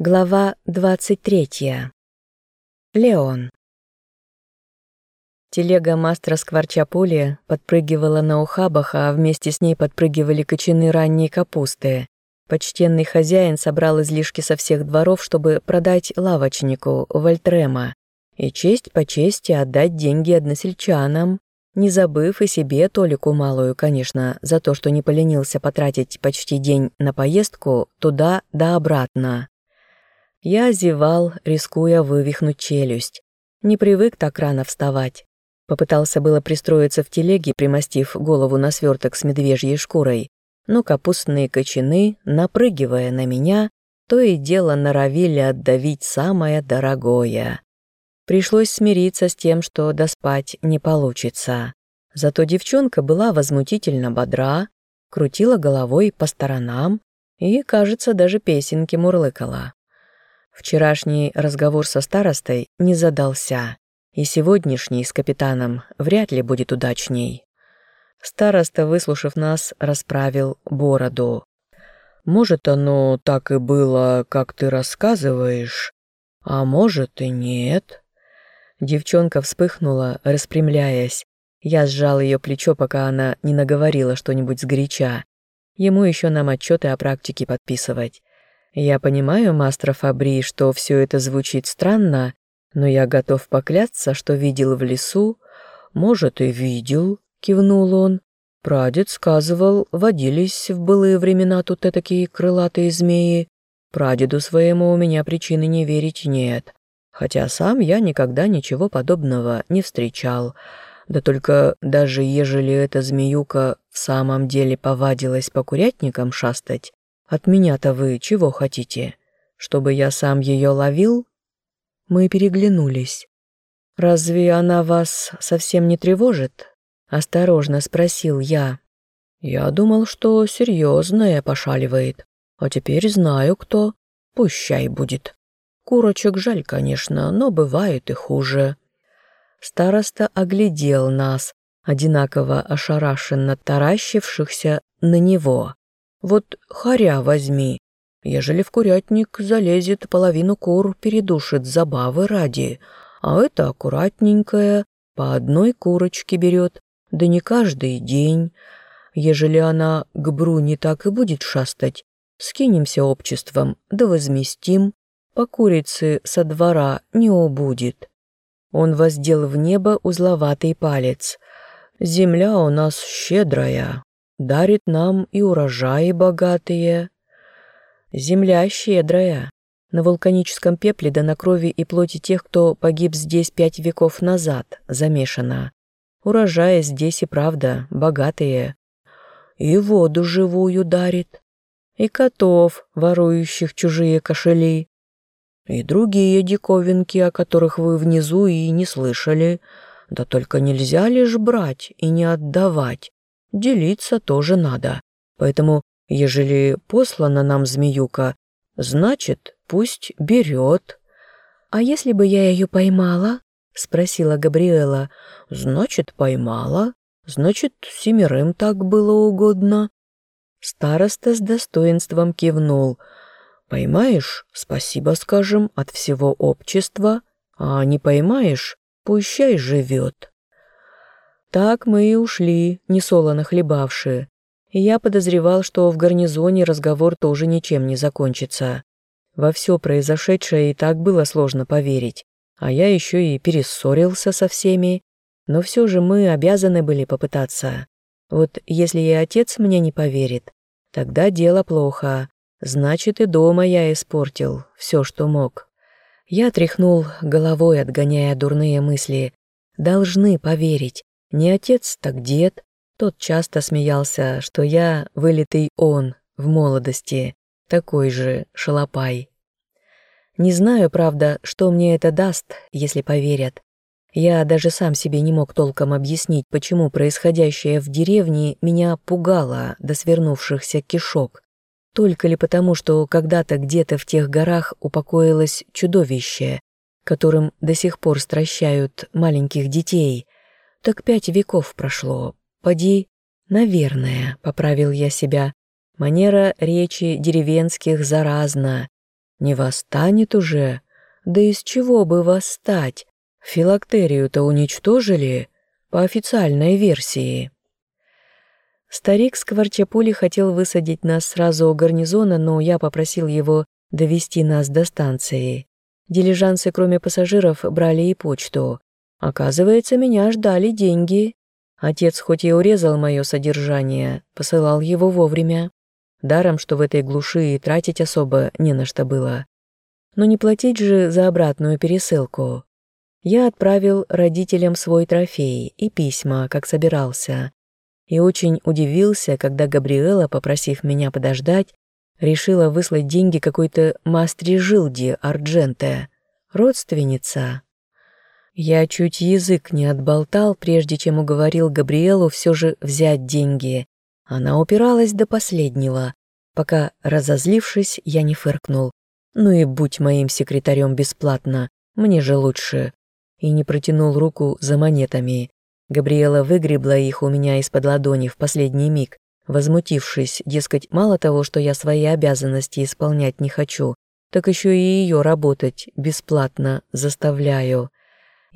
Глава 23. Леон. Телега мастера Скворчаполи подпрыгивала на ухабах, а вместе с ней подпрыгивали кочаны ранней капусты. Почтенный хозяин собрал излишки со всех дворов, чтобы продать лавочнику Вольтрема и честь по чести отдать деньги односельчанам, не забыв и себе толику малую, конечно, за то, что не поленился потратить почти день на поездку туда да обратно. Я зевал, рискуя вывихнуть челюсть. Не привык так рано вставать. Попытался было пристроиться в телеге, примостив голову на сверток с медвежьей шкурой, но капустные кочаны, напрыгивая на меня, то и дело норовили отдавить самое дорогое. Пришлось смириться с тем, что доспать не получится. Зато девчонка была возмутительно бодра, крутила головой по сторонам и, кажется, даже песенки мурлыкала. Вчерашний разговор со старостой не задался, и сегодняшний с капитаном вряд ли будет удачней. Староста, выслушав нас, расправил бороду. «Может, оно так и было, как ты рассказываешь, а может и нет». Девчонка вспыхнула, распрямляясь. Я сжал ее плечо, пока она не наговорила что-нибудь сгоряча. Ему еще нам отчеты о практике подписывать. Я понимаю, мастер Фабри, что все это звучит странно, но я готов поклясться, что видел в лесу. Может, и видел, кивнул он. Прадед сказывал, водились в былые времена тут такие крылатые змеи. Прадеду своему у меня причины не верить нет. Хотя сам я никогда ничего подобного не встречал. Да только даже ежели эта змеюка в самом деле повадилась по курятникам шастать, от меня-то вы чего хотите? Чтобы я сам ее ловил? Мы переглянулись. Разве она вас совсем не тревожит? Осторожно спросил я. Я думал, что серьезное пошаливает. А теперь знаю, кто. Пущай будет. Курочек жаль, конечно, но бывает и хуже. Староста оглядел нас, одинаково ошарашенно таращившихся на него. Вот харя возьми. Ежели в курятник залезет, половину кур передушит забавы ради, а это аккуратненькая, по одной курочке берет, да не каждый день. Ежели она к бру не так и будет шастать, скинемся обществом, да возместим, по курице со двора не убудет. Он воздел в небо узловатый палец. «Земля у нас щедрая, дарит нам и урожаи богатые. Земля щедрая. На вулканическом пепле да на крови и плоти тех, кто погиб здесь пять веков назад, замешана. Урожаи здесь и правда богатые. И воду живую дарит. И котов, ворующих чужие кошели. И другие диковинки, о которых вы внизу и не слышали. Да только нельзя лишь брать и не отдавать делиться тоже надо. Поэтому, ежели послана нам змеюка, значит, пусть берет. А если бы я ее поймала? Спросила Габриэла. Значит, поймала. Значит, семерым так было угодно. Староста с достоинством кивнул. Поймаешь, спасибо скажем, от всего общества, а не поймаешь, пущай живет. Так мы и ушли, несолоно хлебавшие. Я подозревал, что в гарнизоне разговор тоже ничем не закончится. Во все произошедшее и так было сложно поверить, а я еще и перессорился со всеми. Но все же мы обязаны были попытаться. Вот если и отец мне не поверит, тогда дело плохо. Значит, и дома я испортил все, что мог. Я тряхнул головой, отгоняя дурные мысли. Должны поверить. Не отец, так дед. Тот часто смеялся, что я вылитый он в молодости, такой же шалопай. Не знаю, правда, что мне это даст, если поверят. Я даже сам себе не мог толком объяснить, почему происходящее в деревне меня пугало до свернувшихся кишок. Только ли потому, что когда-то где-то в тех горах упокоилось чудовище, которым до сих пор стращают маленьких детей, так пять веков прошло. Поди, наверное, поправил я себя. Манера речи деревенских заразна. Не восстанет уже? Да из чего бы восстать? Филактерию-то уничтожили, по официальной версии. Старик Скворчапули хотел высадить нас сразу у гарнизона, но я попросил его довести нас до станции. Дилижансы, кроме пассажиров, брали и почту. Оказывается, меня ждали деньги. Отец хоть и урезал мое содержание, посылал его вовремя. Даром, что в этой глуши и тратить особо не на что было. Но не платить же за обратную пересылку. Я отправил родителям свой трофей и письма, как собирался. И очень удивился, когда Габриэла, попросив меня подождать, решила выслать деньги какой-то Мастре Жилди Ардженте, родственница. Я чуть язык не отболтал, прежде чем уговорил Габриэлу все же взять деньги. Она упиралась до последнего, пока, разозлившись, я не фыркнул. Ну и будь моим секретарем бесплатно, мне же лучше. И не протянул руку за монетами. Габриэла выгребла их у меня из-под ладони в последний миг, возмутившись, дескать, мало того, что я свои обязанности исполнять не хочу, так еще и ее работать бесплатно заставляю.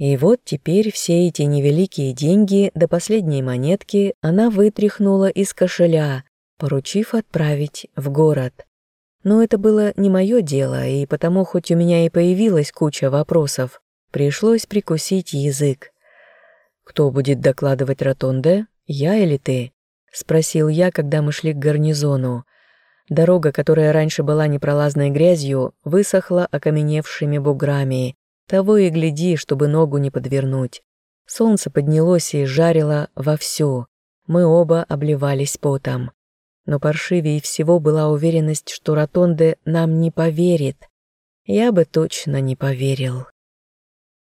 И вот теперь все эти невеликие деньги до последней монетки она вытряхнула из кошеля, поручив отправить в город. Но это было не мое дело, и потому, хоть у меня и появилась куча вопросов, пришлось прикусить язык. «Кто будет докладывать Ротонде, я или ты?» — спросил я, когда мы шли к гарнизону. Дорога, которая раньше была непролазной грязью, высохла окаменевшими буграми. Того и гляди, чтобы ногу не подвернуть. Солнце поднялось и жарило вовсю. Мы оба обливались потом. Но паршивее всего была уверенность, что Ротонде нам не поверит. Я бы точно не поверил.